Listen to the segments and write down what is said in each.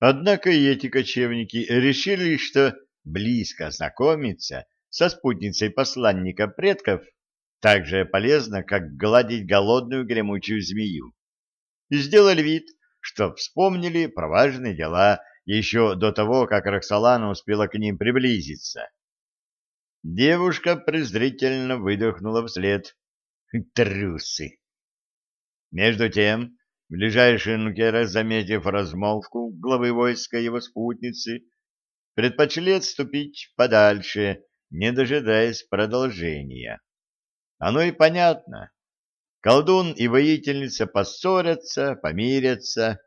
Однако и эти кочевники решили, что близко знакомиться со спутницей посланника предков так же полезно, как гладить голодную гремучую змею. И сделали вид, что вспомнили про важные дела еще до того, как Роксолана успела к ним приблизиться. Девушка презрительно выдохнула вслед. Трусы! Между тем, ближайший нукера, заметив размолвку главы войска его спутницы, предпочли отступить подальше, не дожидаясь продолжения. Оно и понятно. Колдун и воительница поссорятся, помирятся,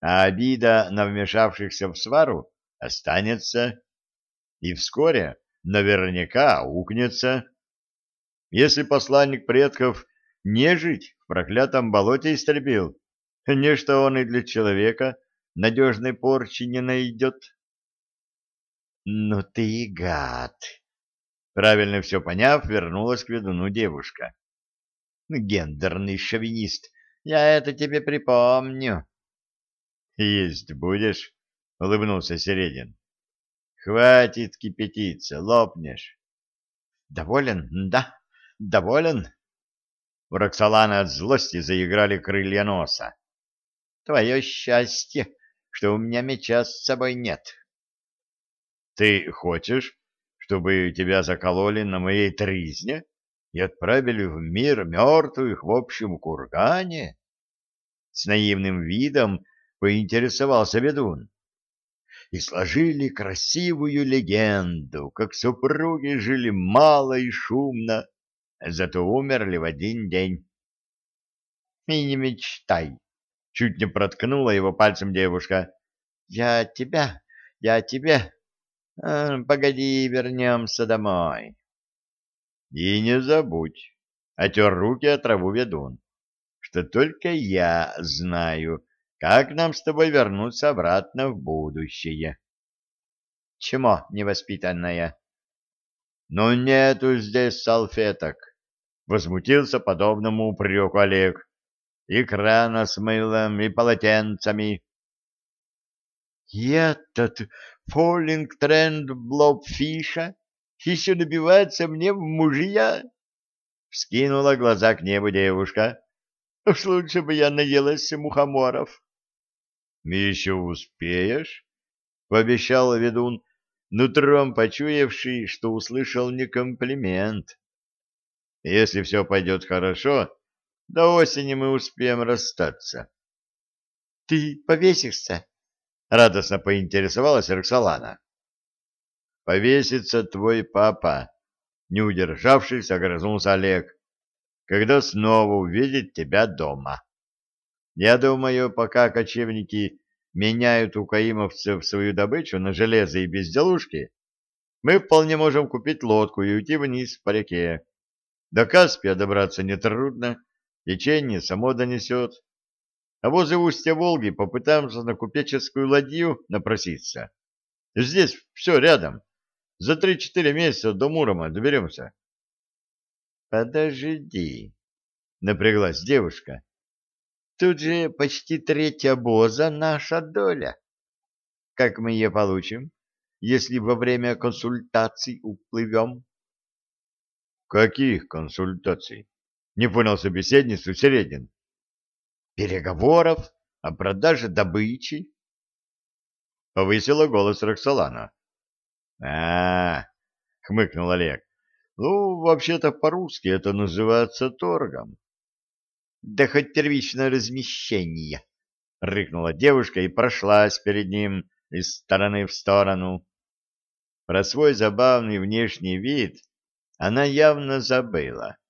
а обида на вмешавшихся в свару останется, и вскоре наверняка укнется. Если посланник предков нежить в проклятом болоте истребил, нечто он и для человека надежной порчи не найдет. — Ну ты гад! Правильно все поняв, вернулась к ведуну девушка. — Гендерный шовинист, я это тебе припомню. — Есть будешь? — улыбнулся Середин. — Хватит кипятиться, лопнешь. — Доволен, да, доволен. У Роксолана от злости заиграли крылья носа. — Твое счастье, что у меня меча с собой нет. — Ты хочешь, чтобы тебя закололи на моей тризне и отправили в мир мертвых в общем кургане? С наивным видом поинтересовался ведун. И сложили красивую легенду, как супруги жили мало и шумно, зато умерли в один день. И не мечтай, чуть не проткнула его пальцем девушка. Я тебя, я тебя. А, погоди, вернемся домой. И не забудь, отер руки от траву ведун, что только я знаю, как нам с тобой вернуться обратно в будущее? Чему невоспитанная? Ну нету здесь салфеток, возмутился подобному упреку Олег. И крана с мылом, и полотенцами. И этот фоллинг тренд блобфиша еще добивается мне в мужья? Вскинула глаза к небу девушка. Уж лучше бы я наелась мухоморов. — Еще успеешь? — пообещал ведун, нутром почуявший, что услышал не комплимент. — Если все пойдет хорошо, до осени мы успеем расстаться. — Ты повесишься? — радостно поинтересовалась Роксолана. — Повесится твой папа, — не удержавшись, огрызнулся Олег, — когда снова увидит тебя дома. Я думаю, пока кочевники меняют у каимовцев свою добычу на железо и безделушки, мы вполне можем купить лодку и уйти вниз по реке. До Каспия добраться нетрудно, течение само донесет. А возле устья Волги попытаемся на купеческую ладью напроситься. Здесь все рядом. За три-четыре месяца до Мурома доберемся. — Подожди, — напряглась девушка. Тут же почти треть обоза наша доля. Как мы ее получим, если во время консультаций уплывем? — Каких консультаций? — не понял собеседницу Середин. — Переговоров о продаже добычи. Повысила голос Роксолана. а, -а, -а хмыкнул Олег. — Ну, вообще-то по-русски это называется торгом. Да хоть первичное размещение, — рыкнула девушка и прошлась перед ним из стороны в сторону. Про свой забавный внешний вид она явно забыла. —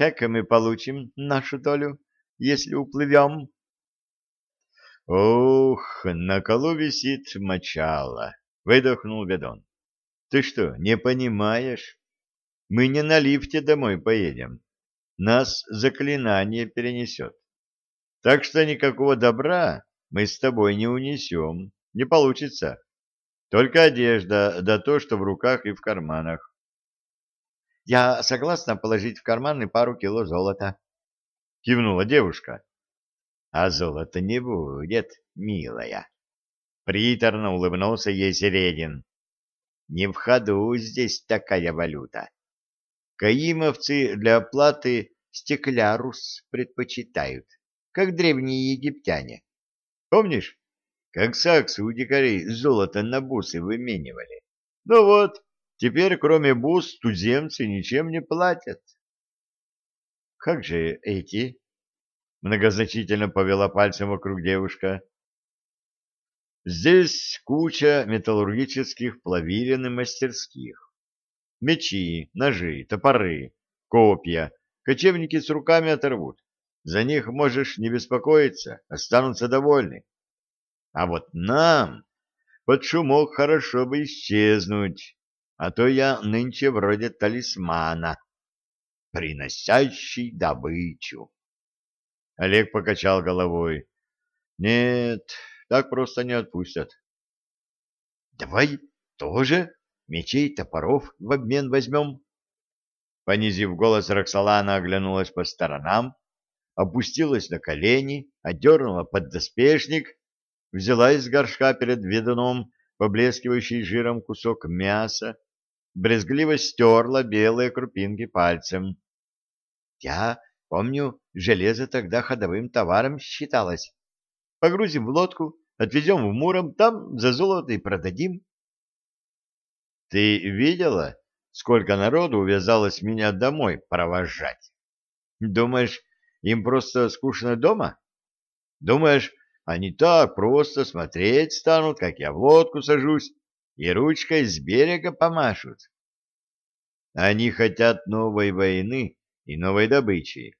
Как мы получим нашу долю, если уплывем? — Ух, на колу висит мочало, — выдохнул Ведон. — Ты что, не понимаешь? Мы не на лифте домой поедем нас заклинание перенесет. Так что никакого добра мы с тобой не унесем, не получится. Только одежда, да то, что в руках и в карманах. Я согласна положить в карманы пару кило золота, кивнула девушка. а золота не будет, милая. Приторно улыбнулся ей Середин. Не в ходу здесь такая валюта. Каимовцы для оплаты стеклярус предпочитают, как древние египтяне. Помнишь, как саксы у дикарей золото на бусы выменивали? Ну вот, теперь кроме бус туземцы ничем не платят. Как же эти? Многозначительно повела пальцем вокруг девушка. Здесь куча металлургических плавилин и мастерских. Мечи, ножи, топоры, копья. Кочевники с руками оторвут. За них можешь не беспокоиться, останутся довольны. А вот нам под шумок хорошо бы исчезнуть, а то я нынче вроде талисмана, приносящий добычу. Олег покачал головой. Нет, так просто не отпустят. Давай тоже мечей топоров в обмен возьмем. Понизив голос, Роксолана оглянулась по сторонам, опустилась на колени, одернула поддоспешник, взяла из горшка перед ведуном поблескивающий жиром кусок мяса, брезгливо стерла белые крупинки пальцем. Я помню, железо тогда ходовым товаром считалось. Погрузим в лодку, отвезем в Муром, там за золото и продадим. Ты видела, сколько народу увязалось меня домой провожать? Думаешь, им просто скучно дома? Думаешь, они так просто смотреть станут, как я в лодку сажусь, и ручкой с берега помашут? Они хотят новой войны и новой добычи,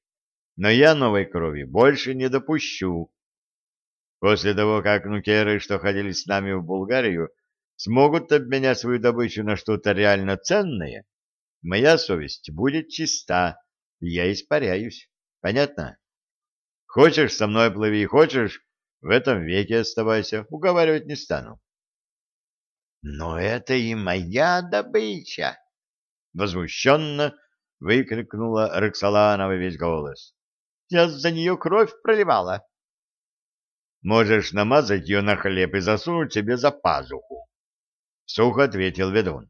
но я новой крови больше не допущу. После того, как нукеры, что ходили с нами в Булгарию, смогут обменять свою добычу на что-то реально ценное, моя совесть будет чиста, и я испаряюсь. Понятно? Хочешь, со мной плыви, хочешь, в этом веке оставайся, уговаривать не стану. Но это и моя добыча! Возмущенно выкрикнула Роксолана во весь голос. Я за нее кровь проливала. Можешь намазать ее на хлеб и засунуть себе за пазуху. Сухо ответил ведун.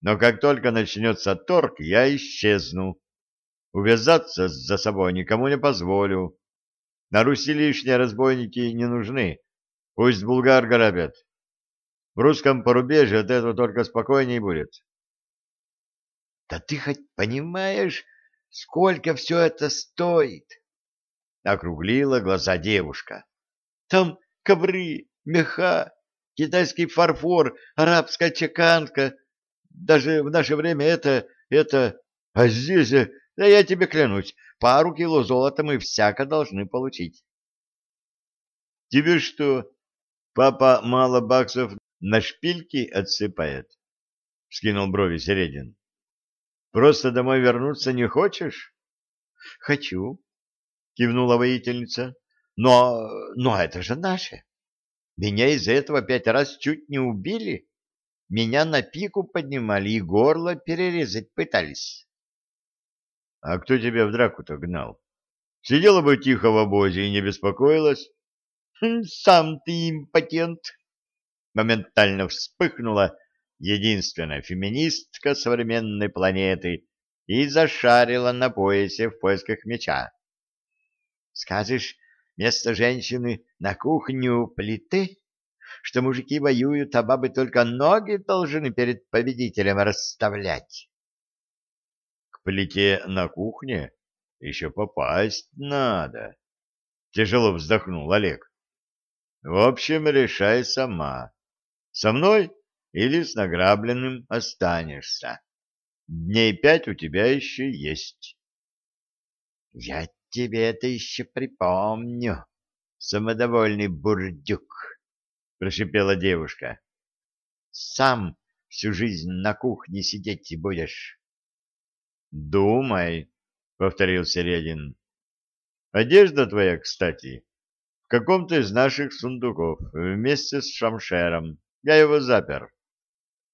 Но как только начнется торг, я исчезну. Увязаться за собой никому не позволю. На Руси лишние разбойники не нужны. Пусть булгар грабят. В русском порубежье от этого только спокойней будет. Да ты хоть понимаешь, сколько все это стоит? Округлила глаза девушка. Там ковры, меха, китайский фарфор, арабская чеканка. Даже в наше время это, это... А здесь, да я тебе клянусь, пару кило золота мы всяко должны получить. — Тебе что, папа мало баксов на шпильки отсыпает? — скинул брови Середин. — Просто домой вернуться не хочешь? — Хочу, — кивнула воительница. — Но, но это же наше. Меня из-за этого пять раз чуть не убили. Меня на пику поднимали и горло перерезать пытались. А кто тебя в драку-то гнал? Сидела бы тихо в обозе и не беспокоилась. Хм, сам ты импотент. Моментально вспыхнула единственная феминистка современной планеты и зашарила на поясе в поисках меча. Скажешь, место женщины на кухню плиты? Что мужики воюют, а бабы только ноги должны перед победителем расставлять плите на кухне еще попасть надо. Тяжело вздохнул Олег. В общем, решай сама. Со мной или с награбленным останешься. Дней пять у тебя еще есть. Я тебе это еще припомню, самодовольный бурдюк, прошипела девушка. Сам всю жизнь на кухне сидеть будешь. Думай, повторил Середин. Одежда твоя, кстати, в каком-то из наших сундуков, вместе с шамшером. Я его запер.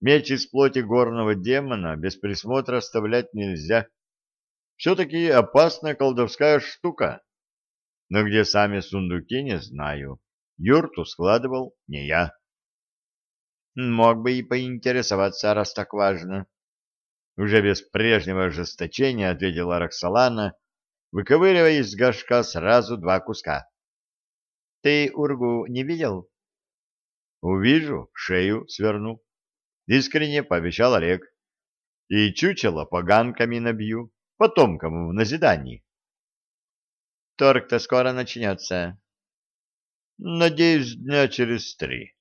Меч из плоти горного демона без присмотра оставлять нельзя. Все-таки опасная колдовская штука. но где сами сундуки, не знаю. Юрту складывал не я. Мог бы и поинтересоваться, раз так важно. Уже без прежнего ожесточения ответила Роксолана, выковыривая из горшка сразу два куска. — Ты ургу не видел? — Увижу, шею сверну. Искренне пообещал Олег. — И чучело поганками набью, потомкам в назидании. — Торг-то скоро начнется. — Надеюсь, дня через три.